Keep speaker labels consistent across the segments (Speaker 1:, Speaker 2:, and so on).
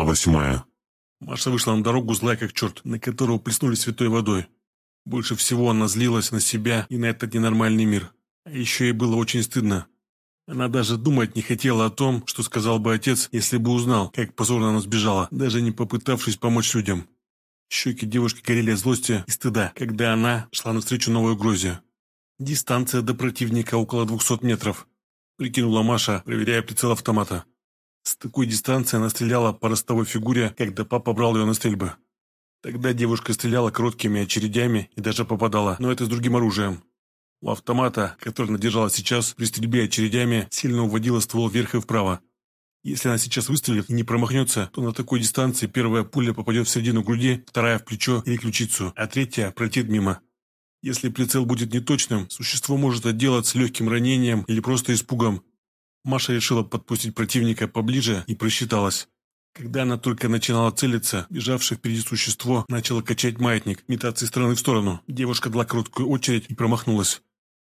Speaker 1: Глава восьмая.
Speaker 2: Маша вышла на дорогу злая как черт, на которого плеснули святой водой. Больше всего она злилась на себя и на этот ненормальный мир. А еще ей было очень стыдно. Она даже думать не хотела о том, что сказал бы отец, если бы узнал, как позорно она сбежала, даже не попытавшись помочь людям. Щеки девушки горели от злости и стыда, когда она шла навстречу новой угрозе. Дистанция до противника около 200 метров, прикинула Маша, проверяя прицел автомата. С такой дистанции она стреляла по ростовой фигуре, когда папа брал ее на стрельбы. Тогда девушка стреляла короткими очередями и даже попадала, но это с другим оружием. У автомата, который она держала сейчас, при стрельбе очередями сильно уводила ствол вверх и вправо. Если она сейчас выстрелит и не промахнется, то на такой дистанции первая пуля попадет в середину груди, вторая в плечо или ключицу, а третья пролетит мимо. Если прицел будет неточным, существо может отделаться легким ранением или просто испугом, Маша решила подпустить противника поближе и просчиталась. Когда она только начинала целиться, бежавшее впереди существо начало качать маятник, метаться из стороны в сторону. Девушка дала короткую очередь и промахнулась.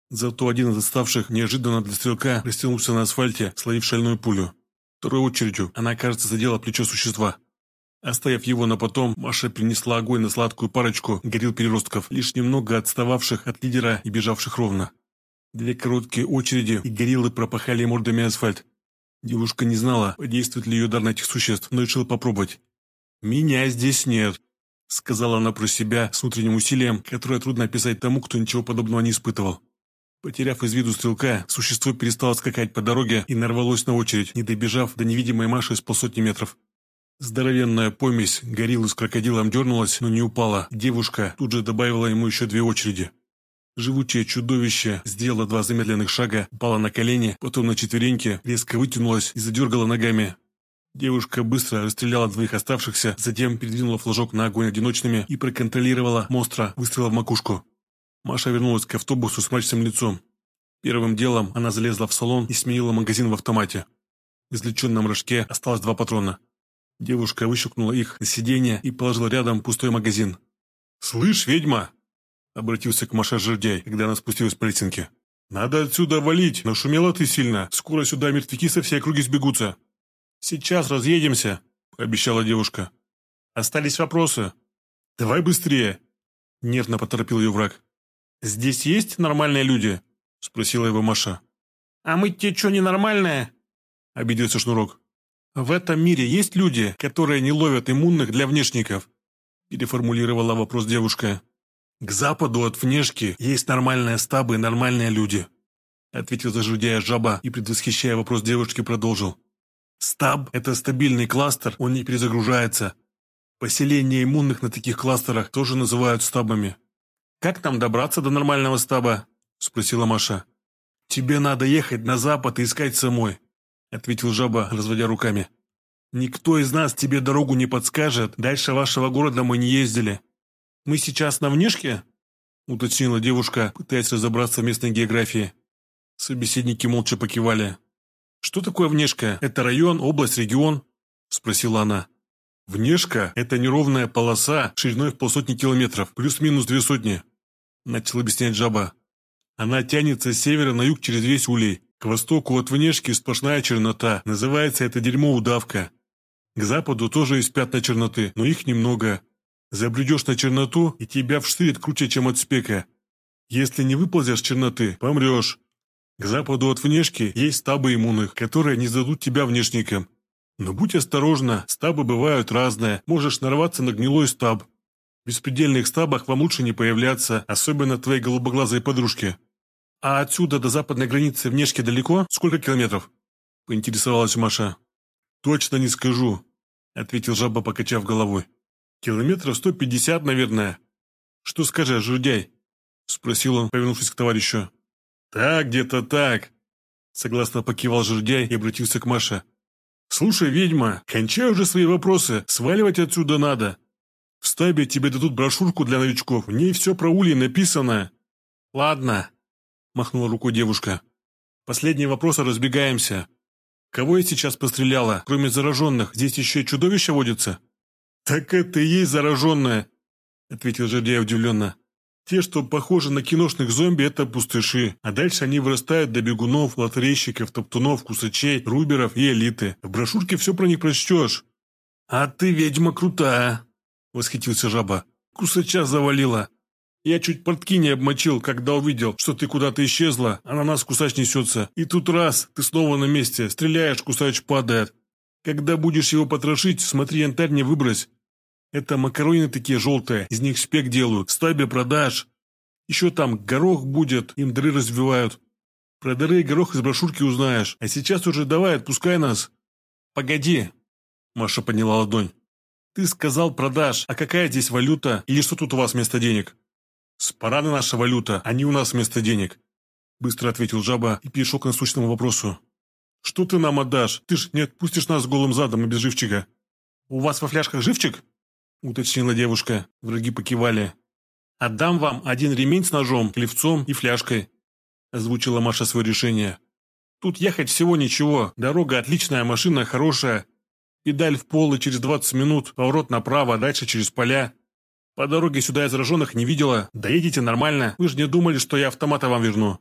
Speaker 2: Зато один из оставших неожиданно для стрелка растянулся на асфальте, словив шальную пулю. Второй очередью она, кажется, задела плечо существа. Оставив его на потом, Маша принесла огонь на сладкую парочку горил переростков, лишь немного отстававших от лидера и бежавших ровно. Две короткие очереди, и гориллы пропахали мордами асфальт. Девушка не знала, подействует ли ее дар на этих существ, но решила попробовать. «Меня здесь нет», — сказала она про себя с внутренним усилием, которое трудно описать тому, кто ничего подобного не испытывал. Потеряв из виду стрелка, существо перестало скакать по дороге и нарвалось на очередь, не добежав до невидимой Маши с полсотни метров. Здоровенная помесь гориллы с крокодилом дернулась, но не упала. Девушка тут же добавила ему еще две очереди. Живучее чудовище сделало два замедленных шага, упало на колени, потом на четвереньки, резко вытянулось и задергало ногами. Девушка быстро расстреляла двоих оставшихся, затем передвинула флажок на огонь одиночными и проконтролировала монстра, выстрела в макушку. Маша вернулась к автобусу с мрачным лицом. Первым делом она залезла в салон и сменила магазин в автомате. В извлеченном рожке осталось два патрона. Девушка выщелкнула их на сиденье и положила рядом пустой магазин. «Слышь, ведьма!» Обратился к Маше жердяй, когда она спустилась по лесенке. «Надо отсюда валить, нашумела ты сильно. Скоро сюда мертвяки со всей округи сбегутся». «Сейчас разъедемся», — пообещала девушка. «Остались вопросы?» «Давай быстрее», — нервно поторопил ее враг. «Здесь есть нормальные люди?» — спросила его Маша. «А мы те что, ненормальные?» — обиделся Шнурок. «В этом мире есть люди, которые не ловят иммунных для внешников?» — переформулировала вопрос девушка. «К западу от внешки есть нормальные стабы и нормальные люди», ответил зажудяя жаба и, предвосхищая вопрос девушки, продолжил. «Стаб – это стабильный кластер, он не перезагружается. Поселение иммунных на таких кластерах тоже называют стабами». «Как нам добраться до нормального стаба?» – спросила Маша. «Тебе надо ехать на запад и искать самой», – ответил жаба, разводя руками. «Никто из нас тебе дорогу не подскажет, дальше вашего города мы не ездили. «Мы сейчас на внешке?» – уточнила девушка, пытаясь разобраться в местной географии. Собеседники молча покивали. «Что такое внешка? Это район, область, регион?» – спросила она. «Внешка – это неровная полоса шириной в полсотни километров, плюс-минус две сотни», – начал объяснять жаба. «Она тянется с севера на юг через весь улей. К востоку от внешки сплошная чернота, называется это дерьмо удавка. К западу тоже есть пятна черноты, но их немного. Забредешь на черноту, и тебя вштырит круче, чем от спека. Если не выползешь черноты, помрешь. К западу от внешки есть стабы иммунных, которые не сдадут тебя внешникам. Но будь осторожна, стабы бывают разные, можешь нарваться на гнилой стаб. В беспредельных стабах вам лучше не появляться, особенно твоей голубоглазой подружке. А отсюда до западной границы внешки далеко? Сколько километров? Поинтересовалась Маша. Точно не скажу, ответил жаба, покачав головой. Километров сто пятьдесят, наверное. Что скажешь, журдяй? Спросил он, повернувшись к товарищу. Так, где-то так. Согласно покивал журдяй и обратился к Маше. «Слушай, ведьма, кончай уже свои вопросы, сваливать отсюда надо. В стабе тебе дадут брошюрку для новичков, в ней все про ульи написано». «Ладно», – махнула рукой девушка. «Последний вопрос, а разбегаемся. Кого я сейчас постреляла? Кроме зараженных, здесь еще и чудовища водятся?» «Так это и есть зараженная», — ответил Жердяй удивленно. «Те, что похожи на киношных зомби, это пустыши, а дальше они вырастают до бегунов, лотерейщиков, топтунов, кусачей, руберов и элиты. В брошюрке все про них прочтешь». «А ты ведьма крутая!» — восхитился жаба. «Кусача завалила. Я чуть портки не обмочил, когда увидел, что ты куда-то исчезла, а на нас кусач несется. И тут раз, ты снова на месте, стреляешь, кусач падает. Когда будешь его потрошить, смотри, янтарь не выбрось. Это макароны такие желтые, из них спек делают, стабе продашь. Еще там горох будет, им дыры развивают. Про дыры и горох из брошюрки узнаешь. А сейчас уже давай, отпускай нас. Погоди. Маша подняла ладонь. Ты сказал продашь, а какая здесь валюта или что тут у вас вместо денег? «Спараны наша валюта, они у нас вместо денег», – быстро ответил жаба и перешел к насущному вопросу. «Что ты нам отдашь? Ты ж не отпустишь нас голым задом и без живчика». «У вас во фляжках живчик?» – уточнила девушка. Враги покивали. «Отдам вам один ремень с ножом, клевцом и фляжкой», – озвучила Маша свое решение. «Тут ехать всего ничего, дорога отличная, машина хорошая. Педаль в пол и через 20 минут, поворот направо, дальше через поля. По дороге сюда я зараженных не видела. Доедете нормально. Вы же не думали, что я автомата вам верну.